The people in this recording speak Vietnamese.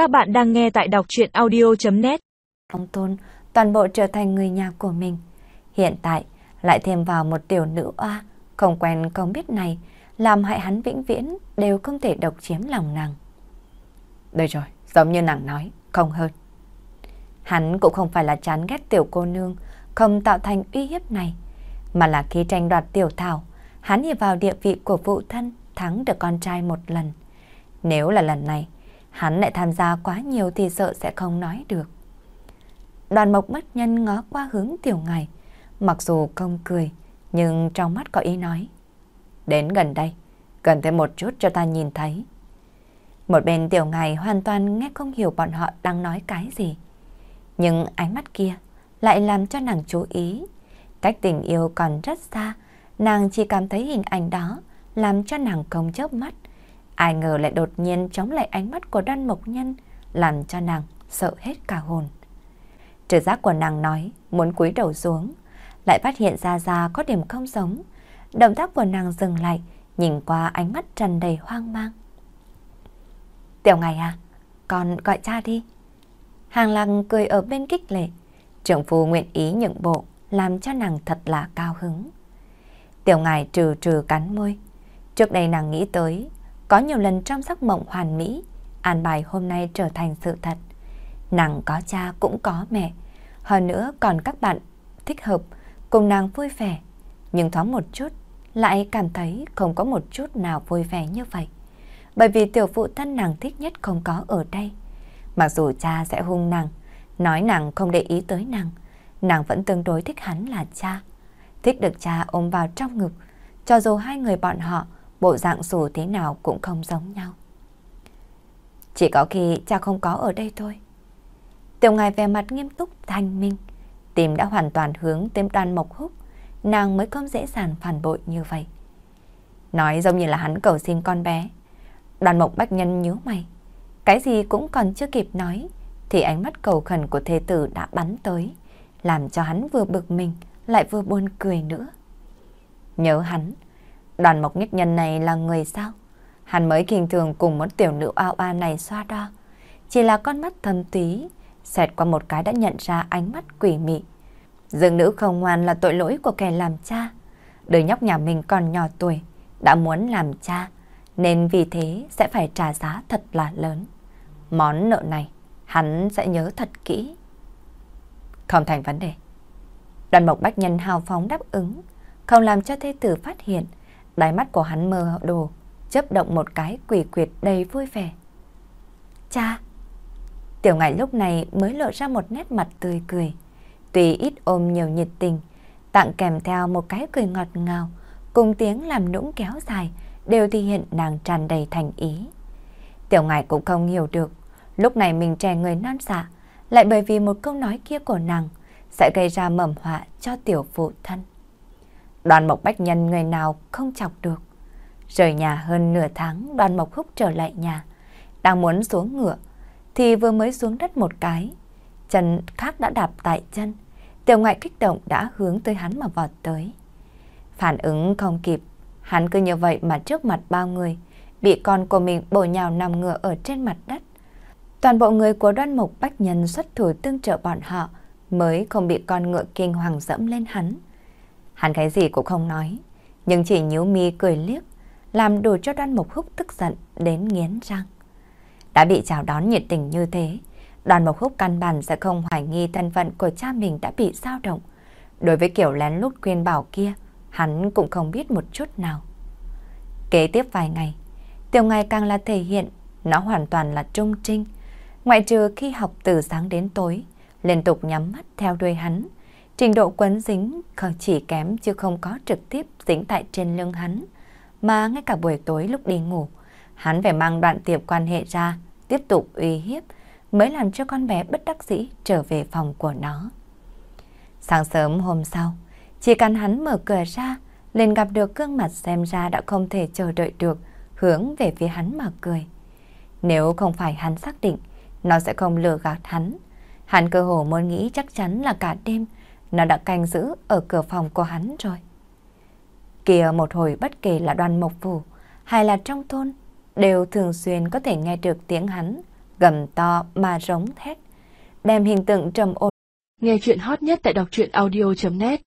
Các bạn đang nghe tại đọc chuyện audio.net Ông Tôn toàn bộ trở thành người nhà của mình. Hiện tại lại thêm vào một tiểu nữ oa, không quen không biết này, làm hại hắn vĩnh viễn đều không thể độc chiếm lòng nàng. Đây rồi, giống như nàng nói, không hơn. Hắn cũng không phải là chán ghét tiểu cô nương, không tạo thành uy hiếp này, mà là khi tranh đoạt tiểu thảo, hắn nhìn vào địa vị của phụ thân thắng được con trai một lần. Nếu là lần này, hắn lại tham gia quá nhiều thì sợ sẽ không nói được. Đoàn mộc bất nhân ngó qua hướng tiểu ngài, mặc dù không cười, nhưng trong mắt có ý nói. Đến gần đây, cần thêm một chút cho ta nhìn thấy. Một bên tiểu ngài hoàn toàn nghe không hiểu bọn họ đang nói cái gì. Nhưng ánh mắt kia lại làm cho nàng chú ý. Cách tình yêu còn rất xa, nàng chỉ cảm thấy hình ảnh đó làm cho nàng không chớp mắt. Ai ngờ lại đột nhiên chống lại ánh mắt của đoan mộc nhân, làm cho nàng sợ hết cả hồn. Trực giác của nàng nói, muốn cúi đầu xuống, lại phát hiện ra ra có điểm không giống. Động tác của nàng dừng lại, nhìn qua ánh mắt tràn đầy hoang mang. Tiểu ngày à, con gọi cha đi. Hàng lăng cười ở bên kích lệ, trưởng phu nguyện ý nhượng bộ, làm cho nàng thật là cao hứng. Tiểu ngài trừ trừ cắn môi. Trước đây nàng nghĩ tới, có nhiều lần trong giấc mộng hoàn mỹ, an bài hôm nay trở thành sự thật. Nàng có cha cũng có mẹ, hơn nữa còn các bạn thích hợp cùng nàng vui vẻ. Nhưng thoáng một chút, lại cảm thấy không có một chút nào vui vẻ như vậy. Bởi vì tiểu phụ thân nàng thích nhất không có ở đây. Mặc dù cha sẽ hung nàng, nói nàng không để ý tới nàng, nàng vẫn tương đối thích hắn là cha. Thích được cha ôm vào trong ngực, cho dù hai người bọn họ bộ dạng dù thế nào cũng không giống nhau. Chỉ có khi cha không có ở đây thôi. Tiểu ngài về mặt nghiêm túc thanh minh, tìm đã hoàn toàn hướng tới đoàn mộc húc, nàng mới không dễ dàng phản bội như vậy. Nói giống như là hắn cầu xin con bé. Đoàn mộc bách nhân nhíu mày. Cái gì cũng còn chưa kịp nói, thì ánh mắt cầu khẩn của thế tử đã bắn tới, làm cho hắn vừa bực mình, lại vừa buồn cười nữa. Nhớ hắn, đoàn mộc nhất nhân này là người sao? Hắn mới kinh thường cùng một tiểu nữ ao a này xoa đo. Chỉ là con mắt thâm túy, xẹt qua một cái đã nhận ra ánh mắt quỷ mị. Dương nữ không ngoan là tội lỗi của kẻ làm cha. Đứa nhóc nhà mình còn nhỏ tuổi, đã muốn làm cha, nên vì thế sẽ phải trả giá thật là lớn. Món nợ này, hắn sẽ nhớ thật kỹ. Không thành vấn đề. Đoàn mộc bách nhân hào phóng đáp ứng, không làm cho thê tử phát hiện. Đáy mắt của hắn mơ đồ, chớp động một cái quỷ quyệt đầy vui vẻ. Cha! Tiểu ngải lúc này mới lộ ra một nét mặt tươi cười. Tuy ít ôm nhiều nhiệt tình, tặng kèm theo một cái cười ngọt ngào, cùng tiếng làm nũng kéo dài, đều thể hiện nàng tràn đầy thành ý. Tiểu ngải cũng không hiểu được, lúc này mình trẻ người non dạ, lại bởi vì một câu nói kia của nàng, sẽ gây ra mầm họa cho tiểu phụ thân. Đoàn Mộc Bách Nhân người nào không chọc được. Rời nhà hơn nửa tháng, đoàn Mộc Húc trở lại nhà. Đang muốn xuống ngựa, thì vừa mới xuống đất một cái. Chân khác đã đạp tại chân. Tiểu ngoại kích động đã hướng tới hắn mà vọt tới. Phản ứng không kịp, hắn cứ như vậy mà trước mặt bao người, bị con của mình bổ nhào nằm ngựa ở trên mặt đất. Toàn bộ người của đoan mục bách nhân xuất thủ tương trợ bọn họ, mới không bị con ngựa kinh hoàng dẫm lên hắn. Hắn cái gì cũng không nói, nhưng chỉ nhíu mi cười liếc, làm đủ cho đoan mục húc tức giận đến nghiến răng. Đã bị chào đón nhiệt tình như thế, đoàn mộc húc căn bản sẽ không hoài nghi thân phận của cha mình đã bị dao động. Đối với kiểu lén lút khuyên bảo kia, hắn cũng không biết một chút nào. Kế tiếp vài ngày, tiểu ngày càng là thể hiện nó hoàn toàn là trung trinh. Ngoại trừ khi học từ sáng đến tối, liên tục nhắm mắt theo đuôi hắn. Trình độ quấn dính chỉ kém chứ không có trực tiếp dính tại trên lưng hắn. Mà ngay cả buổi tối lúc đi ngủ, hắn phải mang đoạn tiệp quan hệ ra, tiếp tục uy hiếp, mới làm cho con bé bất đắc dĩ trở về phòng của nó. Sáng sớm hôm sau, chỉ cần hắn mở cửa ra, liền gặp được gương mặt xem ra đã không thể chờ đợi được, hướng về phía hắn mà cười. Nếu không phải hắn xác định, nó sẽ không lừa gạt hắn, Hắn cơ hồ muốn nghĩ chắc chắn là cả đêm nó đã canh giữ ở cửa phòng của hắn rồi. Kìa một hồi bất kể là đoàn mộc phủ hay là trong thôn đều thường xuyên có thể nghe được tiếng hắn gầm to mà rống thét, đem hình tượng trầm ổn. Nghe chuyện hot nhất tại đọc truyện audio.net